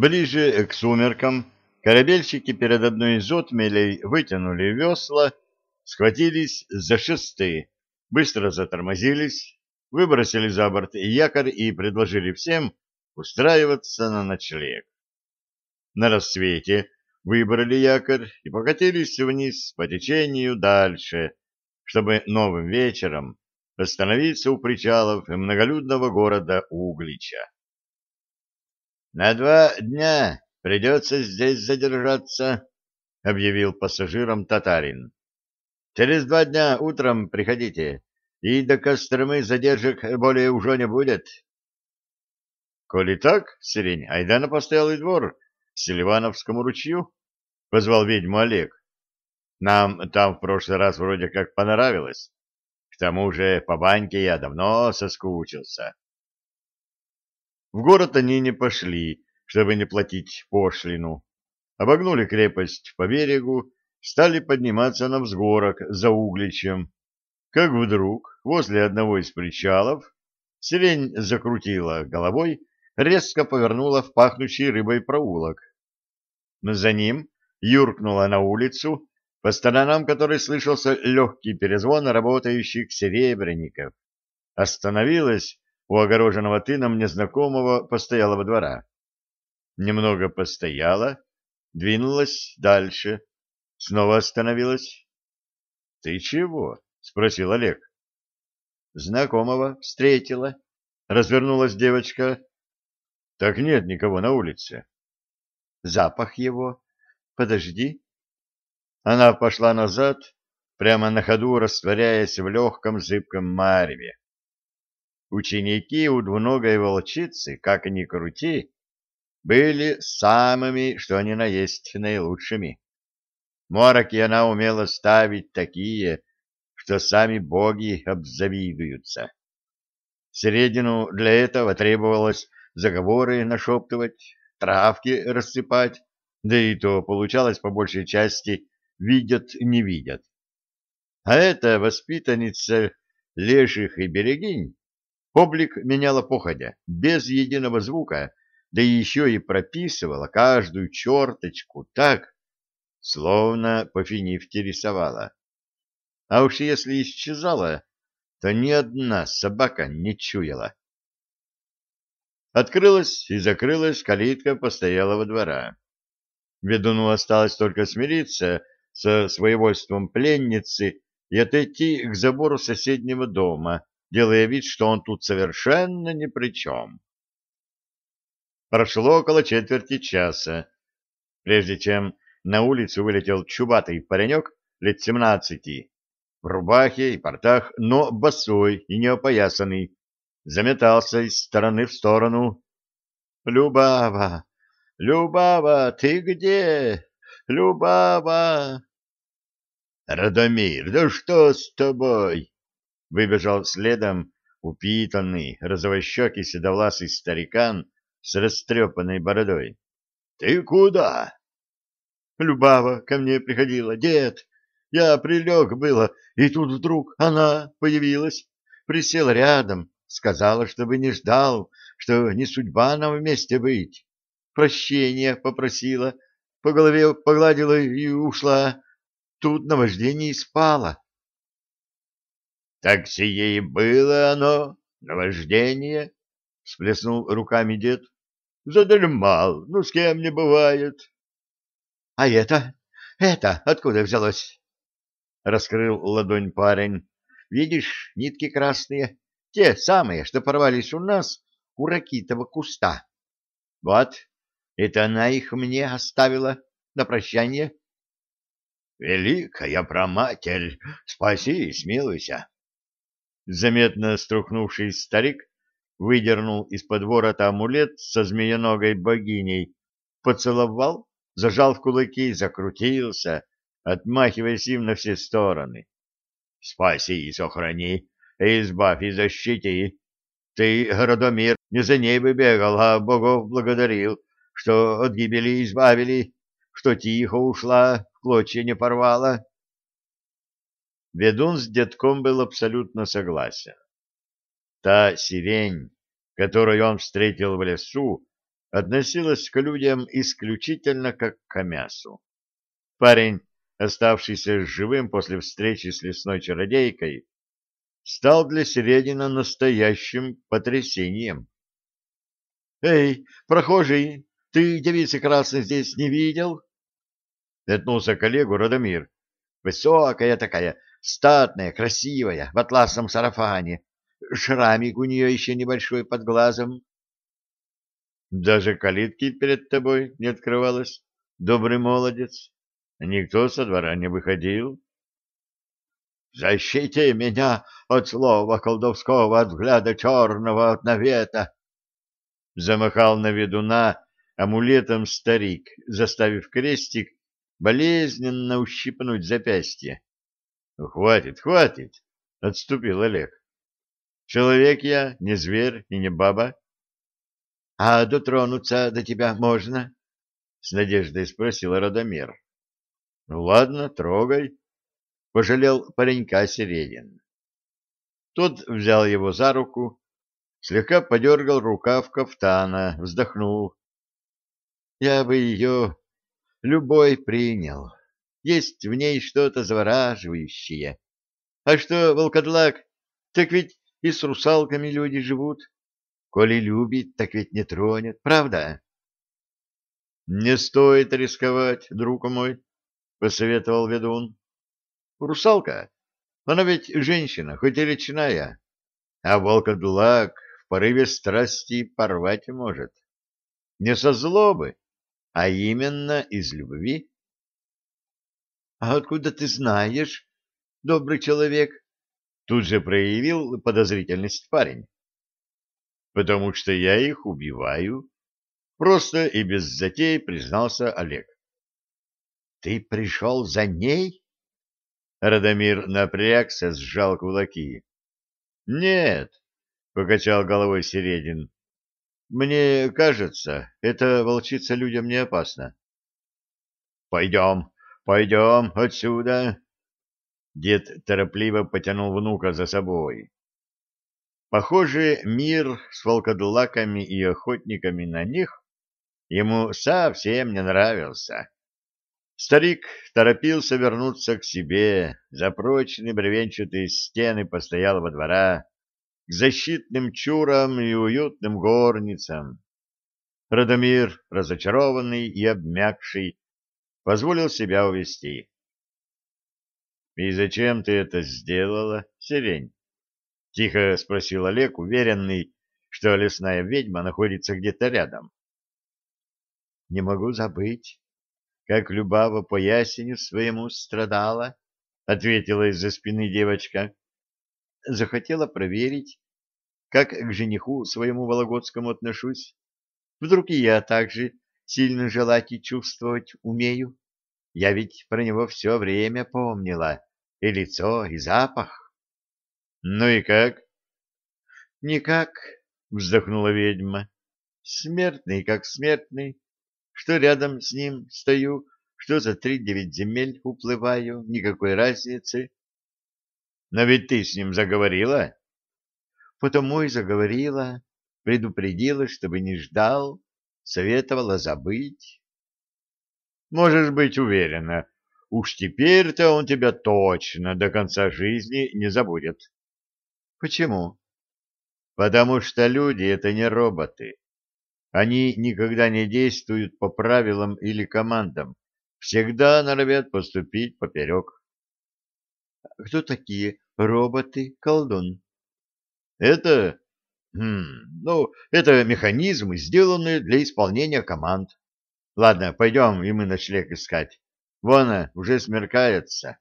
Ближе к сумеркам корабельщики перед одной из отмелей вытянули весла, схватились за шесты, быстро затормозились, выбросили за борт якорь и предложили всем устраиваться на ночлег. На рассвете выбрали якорь и покатились вниз по течению дальше, чтобы новым вечером остановиться у причалов многолюдного города Углича. «На два дня придется здесь задержаться», — объявил пассажирам татарин. «Через два дня утром приходите, и до Костромы задержек более уже не будет». «Коли так, сирень, айда на постоялый двор к Селивановскому ручью», — позвал ведьму Олег. «Нам там в прошлый раз вроде как понравилось. К тому же по баньке я давно соскучился». В город они не пошли, чтобы не платить пошлину. Обогнули крепость по берегу, стали подниматься на взгорок за Угличем. Как вдруг возле одного из причалов сирень закрутила головой, резко повернула в пахнущий рыбой проулок. За ним юркнула на улицу, по сторонам которой слышался легкий перезвон работающих серебряников. Остановилась у огороженного тыном незнакомого постоялого двора. Немного постояла, двинулась дальше, снова остановилась. — Ты чего? — спросил Олег. — Знакомого встретила. Развернулась девочка. — Так нет никого на улице. — Запах его. Подожди. Она пошла назад, прямо на ходу растворяясь в легком зыбком мареве. Ученики у двуногой волчицы, как ни крути, были самыми, что ни на есть, наилучшими. Мороки она умела ставить такие, что сами боги обзавидуются. Середину для этого требовалось заговоры нашептывать, травки рассыпать, да и то получалось по большей части видят, не видят. А эта воспитанница леших и берегинь Облик меняла походя, без единого звука, да еще и прописывала каждую черточку так, словно по финифте рисовала. А уж если исчезала, то ни одна собака не чуяла. Открылась и закрылась калитка постоялого двора. Ведуну осталось только смириться со своевольством пленницы и отойти к забору соседнего дома, делая вид, что он тут совершенно ни при чем. Прошло около четверти часа, прежде чем на улицу вылетел чубатый паренек лет семнадцати, в рубахе и портах, но босой и неопоясанный, заметался из стороны в сторону. «Любава! Любава, ты где? Любава!» «Радомир, да что с тобой?» Выбежал следом упитанный, розовощекий седовласый старикан с растрепанной бородой. — Ты куда? — Любава ко мне приходила. Дед, я прилег было, и тут вдруг она появилась, присела рядом, сказала, чтобы не ждал, что не судьба нам вместе быть. Прощения попросила, по голове погладила и ушла. Тут наваждение и спала. Так сие и было оно, наваждение, — всплеснул руками дед. — Задремал, ну с кем не бывает. — А это? Это откуда взялось? — раскрыл ладонь парень. — Видишь, нитки красные, те самые, что порвались у нас у ракитого куста. Вот, это она их мне оставила на прощание. — Великая проматерь, спаси и смилуйся! Заметно струхнувший старик выдернул из-под ворота амулет со змееногой богиней, поцеловал, зажал в кулаки, закрутился, отмахиваясь им на все стороны. — Спаси и сохрани, избавь и защити. Ты, Городомир, не за ней бы бегал, а богов благодарил, что от гибели избавили, что тихо ушла, в клочья не порвала. Ведун с детком был абсолютно согласен. Та сирень, которую он встретил в лесу, относилась к людям исключительно как к мясу. Парень, оставшийся живым после встречи с лесной чародейкой, стал для Середина настоящим потрясением. — Эй, прохожий, ты девицы красной здесь не видел? — метнулся коллегу Радомир. — Высокая такая, статная, красивая, в атласном сарафане. Шрамик у нее еще небольшой под глазом. — Даже калитки перед тобой не открывалась, добрый молодец. Никто со двора не выходил. «Защити меня от слова колдовского, от взгляда черного, от навета!» Замахал на ведуна амулетом старик, заставив крестик болезненно ущипнуть запястье. «Хватит, хватит!» — отступил Олег. «Человек я, не зверь и не баба». «А дотронуться до тебя можно?» — с надеждой спросил Радомир. Ну ладно, трогай, пожалел паренька Середин. Тот взял его за руку, слегка подергал рукав кафтана, вздохнул. Я бы ее любой принял. Есть в ней что-то завораживающее. А что, волкодлак, так ведь и с русалками люди живут. Коли любит, так ведь не тронет, правда? Не стоит рисковать, друг мой, — посоветовал ведун. «Русалка, она ведь женщина, хоть и речная, а волкодлак в порыве страсти порвать может. Не со злобы, а именно из любви». «А откуда ты знаешь, добрый человек?» Тут же проявил подозрительность парень. «Потому что я их убиваю», — просто и без затей признался Олег. — Ты пришел за ней? Радомир напрягся, сжал кулаки. — Нет, — покачал головой Середин. — Мне кажется, эта волчица людям не опасна. — Пойдем, пойдем отсюда. Дед торопливо потянул внука за собой. Похоже, мир с волкодлаками и охотниками на них ему совсем не нравился. Старик торопился вернуться к себе, за прочные бревенчатые стены постоялого двора, к защитным чурам и уютным горницам. Радомир, разочарованный и обмякший, позволил себя увести. — И зачем ты это сделала, сирень? — тихо спросил Олег, уверенный, что лесная ведьма находится где-то рядом. — Не могу забыть как Любава по ясеню своему страдала, — ответила из-за спины девочка. Захотела проверить, как к жениху своему Вологодскому отношусь. Вдруг и я также сильно желать и чувствовать умею. Я ведь про него все время помнила, и лицо, и запах. — Ну и как? — Никак, — вздохнула ведьма. — Смертный, как смертный что рядом с ним стою, что за три девять земель уплываю, никакой разницы. Но ведь ты с ним заговорила? Потому и заговорила, предупредила, чтобы не ждал, советовала забыть. Можешь быть уверена, уж теперь-то он тебя точно до конца жизни не забудет. Почему? Потому что люди — это не роботы. Они никогда не действуют по правилам или командам, всегда норовят поступить поперек. Кто такие роботы, колдун? Это, хм, ну, это механизмы, сделанные для исполнения команд. Ладно, пойдем, и мы ночлег искать. Вон, уже смеркается.